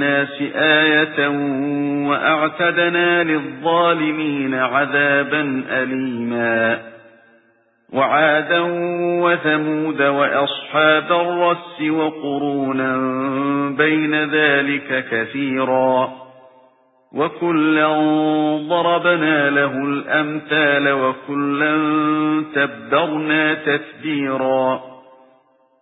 لِلنَّاسِ آيَةً وَأَعْتَدْنَا لِلظَّالِمِينَ عَذَابًا أَلِيمًا. وَعَادًا وَثَمُودَ وَأَصْحَابَ الرَّسِّ وَقُرُونًا بَيْنَ ذَلِكَ كَثِيرًا. وَكُلًّا ضَرَبْنَا لَهُ الْأَمْثَالَ وَكُلًّا تَبَّرْنَا تَتْبِيرًا.